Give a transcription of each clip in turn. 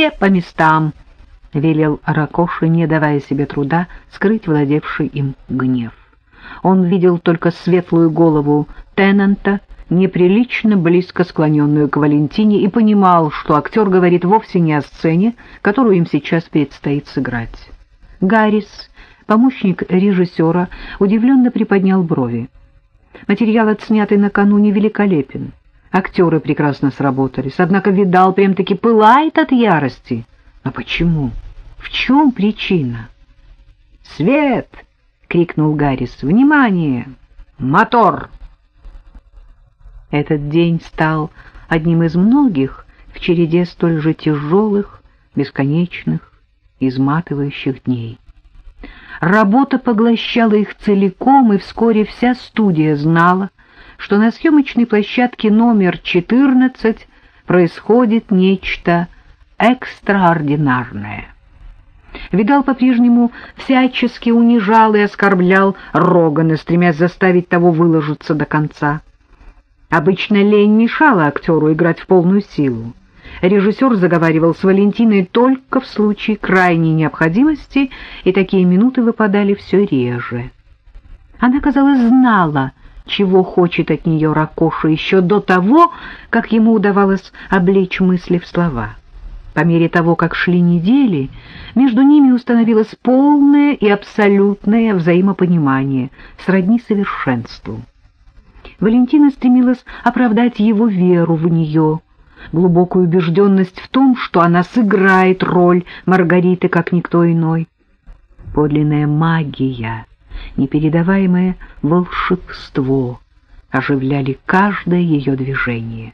все по местам!» — велел Ракоши, не давая себе труда скрыть владевший им гнев. Он видел только светлую голову Теннанта, неприлично близко склоненную к Валентине, и понимал, что актер говорит вовсе не о сцене, которую им сейчас предстоит сыграть. Гаррис, помощник режиссера, удивленно приподнял брови. Материал, отснятый накануне, великолепен. Актеры прекрасно сработались, однако Видал прям-таки пылает от ярости. Но почему? В чем причина? «Свет!» — крикнул Гаррис. «Внимание! Мотор!» Этот день стал одним из многих в череде столь же тяжелых, бесконечных, изматывающих дней. Работа поглощала их целиком, и вскоре вся студия знала, что на съемочной площадке номер 14 происходит нечто экстраординарное. Видал по-прежнему всячески унижал и оскорблял Рогана, стремясь заставить того выложиться до конца. Обычно лень мешала актеру играть в полную силу. Режиссер заговаривал с Валентиной только в случае крайней необходимости, и такие минуты выпадали все реже. Она, казалось, знала, чего хочет от нее Ракоша еще до того, как ему удавалось облечь мысли в слова. По мере того, как шли недели, между ними установилось полное и абсолютное взаимопонимание, сродни совершенству. Валентина стремилась оправдать его веру в нее, глубокую убежденность в том, что она сыграет роль Маргариты, как никто иной. Подлинная магия, непередаваемое волшебство оживляли каждое ее движение.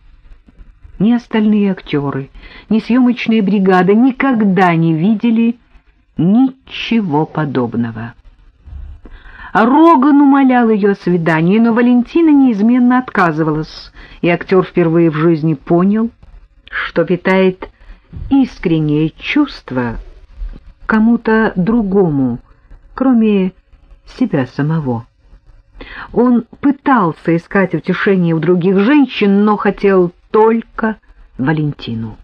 Ни остальные актеры, ни съемочная бригада никогда не видели ничего подобного. Роган умолял ее о свидании, но Валентина неизменно отказывалась, и актер впервые в жизни понял, что питает искреннее чувство кому-то другому, кроме себя самого. Он пытался искать утешение у других женщин, но хотел только Валентину.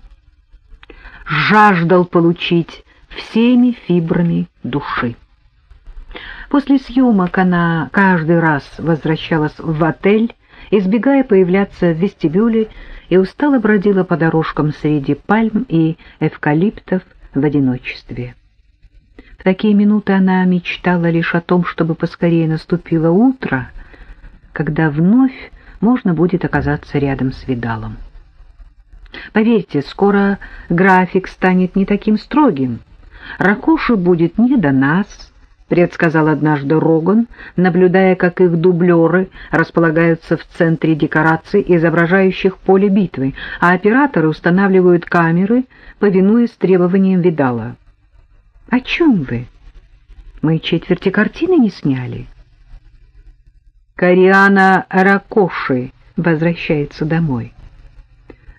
Жаждал получить всеми фибрами души. После съемок она каждый раз возвращалась в отель, избегая появляться в вестибюле, и устало бродила по дорожкам среди пальм и эвкалиптов в одиночестве. Такие минуты она мечтала лишь о том, чтобы поскорее наступило утро, когда вновь можно будет оказаться рядом с Видалом. Поверьте, скоро график станет не таким строгим. Ракоши будет не до нас, предсказал однажды Роган, наблюдая, как их дублеры располагаются в центре декораций, изображающих поле битвы, а операторы устанавливают камеры, повинуясь требованиям Видала. — О чем вы? Мы четверти картины не сняли. Кориана Ракоши возвращается домой.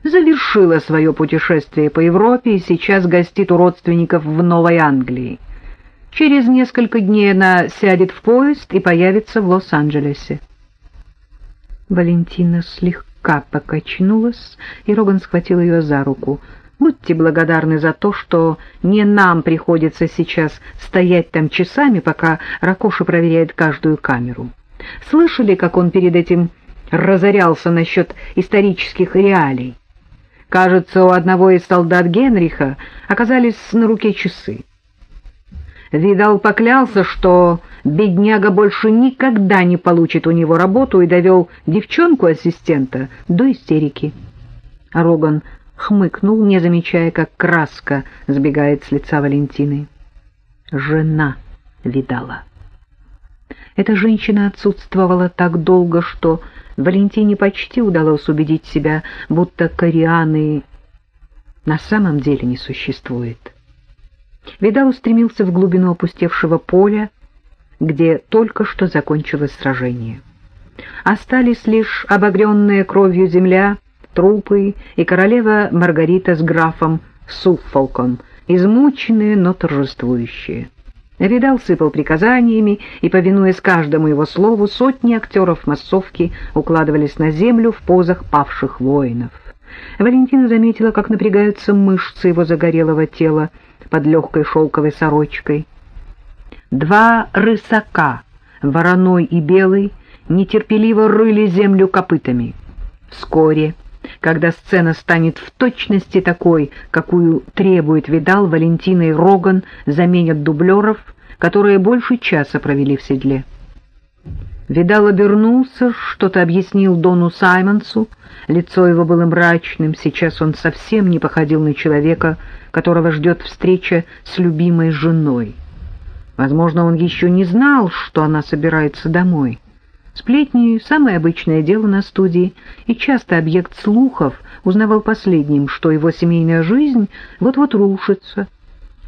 Завершила свое путешествие по Европе и сейчас гостит у родственников в Новой Англии. Через несколько дней она сядет в поезд и появится в Лос-Анджелесе. Валентина слегка покачнулась, и Роган схватил ее за руку. «Будьте благодарны за то, что не нам приходится сейчас стоять там часами, пока Ракоша проверяет каждую камеру. Слышали, как он перед этим разорялся насчет исторических реалий? Кажется, у одного из солдат Генриха оказались на руке часы. Видал поклялся, что бедняга больше никогда не получит у него работу и довел девчонку-ассистента до истерики. Роган хмыкнул, не замечая, как краска сбегает с лица Валентины. Жена видала. Эта женщина отсутствовала так долго, что Валентине почти удалось убедить себя, будто корианы на самом деле не существует. Видал устремился в глубину опустевшего поля, где только что закончилось сражение. Остались лишь обогренная кровью земля, трупы и королева Маргарита с графом Суффолком, измученные, но торжествующие. Видал сыпал приказаниями, и, повинуясь каждому его слову, сотни актеров массовки укладывались на землю в позах павших воинов. Валентина заметила, как напрягаются мышцы его загорелого тела под легкой шелковой сорочкой. Два рысака, вороной и белый, нетерпеливо рыли землю копытами. Вскоре, когда сцена станет в точности такой, какую требует Видал, Валентина и Роган заменят дублеров, которые больше часа провели в седле. Видал обернулся, что-то объяснил Дону Саймонсу. Лицо его было мрачным, сейчас он совсем не походил на человека, которого ждет встреча с любимой женой. Возможно, он еще не знал, что она собирается домой. Сплетни — самое обычное дело на студии, и часто объект слухов узнавал последним, что его семейная жизнь вот-вот рушится —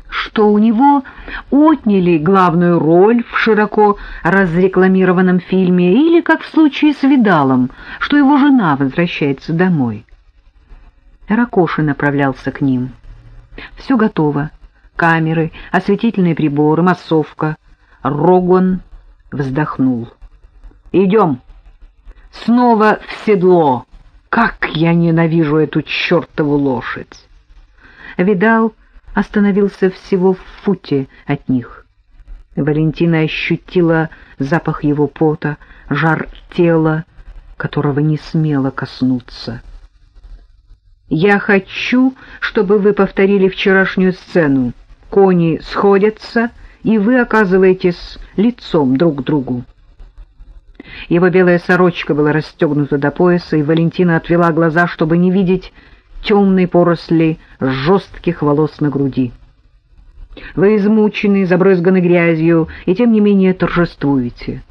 что у него отняли главную роль в широко разрекламированном фильме, или, как в случае с Видалом, что его жена возвращается домой. Ракоши направлялся к ним. Все готово. Камеры, осветительные приборы, массовка. Рогон вздохнул. «Идем! Снова в седло! Как я ненавижу эту чертову лошадь!» Видал остановился всего в футе от них. Валентина ощутила запах его пота, жар тела, которого не смела коснуться. «Я хочу, чтобы вы повторили вчерашнюю сцену. Кони сходятся, и вы оказываетесь лицом друг к другу». Его белая сорочка была расстегнута до пояса, и Валентина отвела глаза, чтобы не видеть темной поросли жестких волос на груди. Вы измучены, забрызганы грязью, и тем не менее торжествуете.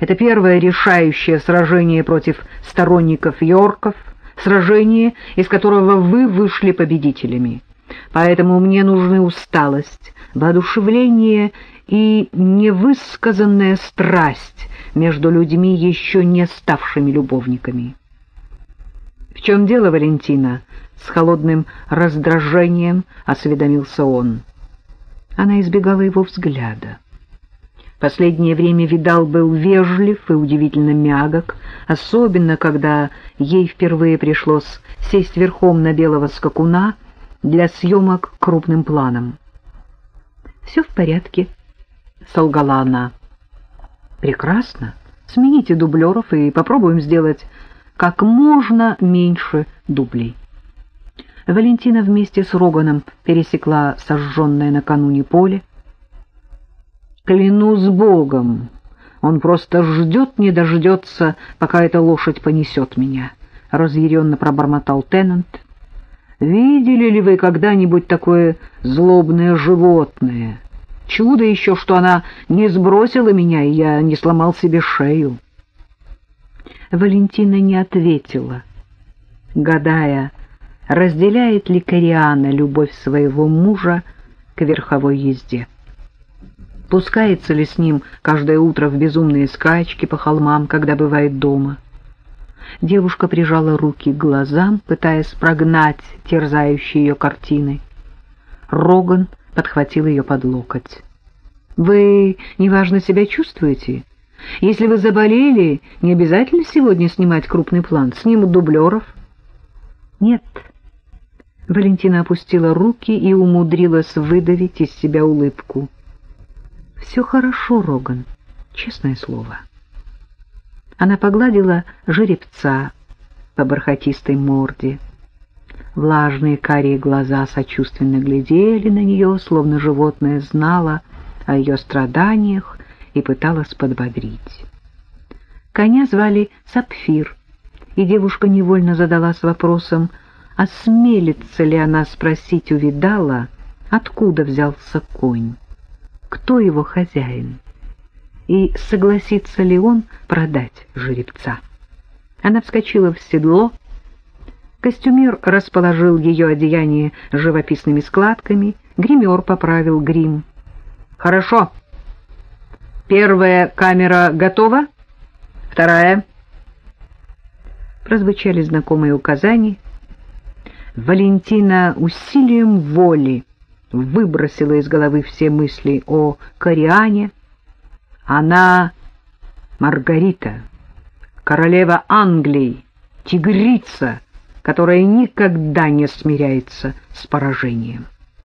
Это первое решающее сражение против сторонников Йорков, сражение, из которого вы вышли победителями. Поэтому мне нужны усталость, воодушевление и невысказанная страсть между людьми, еще не ставшими любовниками. «В чем дело, Валентина?» С холодным раздражением осведомился он. Она избегала его взгляда. Последнее время Видал был вежлив и удивительно мягок, особенно когда ей впервые пришлось сесть верхом на белого скакуна для съемок крупным планом. «Все в порядке», — солгала она. «Прекрасно. Смените дублеров и попробуем сделать как можно меньше дублей». Валентина вместе с Роганом пересекла сожженное накануне поле. «Клянусь Богом, он просто ждет, не дождется, пока эта лошадь понесет меня», — разъяренно пробормотал Теннант. «Видели ли вы когда-нибудь такое злобное животное? Чудо еще, что она не сбросила меня, и я не сломал себе шею». Валентина не ответила, гадая, разделяет ли Кориана любовь своего мужа к верховой езде. Пускается ли с ним каждое утро в безумные скачки по холмам, когда бывает дома? Девушка прижала руки к глазам, пытаясь прогнать терзающие ее картины. Роган подхватил ее под локоть. «Вы неважно себя чувствуете? Если вы заболели, не обязательно сегодня снимать крупный план, снимут дублеров». «Нет», Валентина опустила руки и умудрилась выдавить из себя улыбку. «Все хорошо, Роган, честное слово». Она погладила жеребца по бархатистой морде. Влажные карие глаза сочувственно глядели на нее, словно животное знало о ее страданиях и пыталось подбодрить. Коня звали Сапфир, и девушка невольно задалась вопросом — осмелится ли она спросить у Видала, откуда взялся конь, кто его хозяин, и согласится ли он продать жеребца. Она вскочила в седло, костюмер расположил ее одеяние живописными складками, гример поправил грим. «Хорошо. Первая камера готова, вторая...» Прозвучали знакомые указания, Валентина усилием воли выбросила из головы все мысли о Кориане. Она Маргарита, королева Англии, тигрица, которая никогда не смиряется с поражением.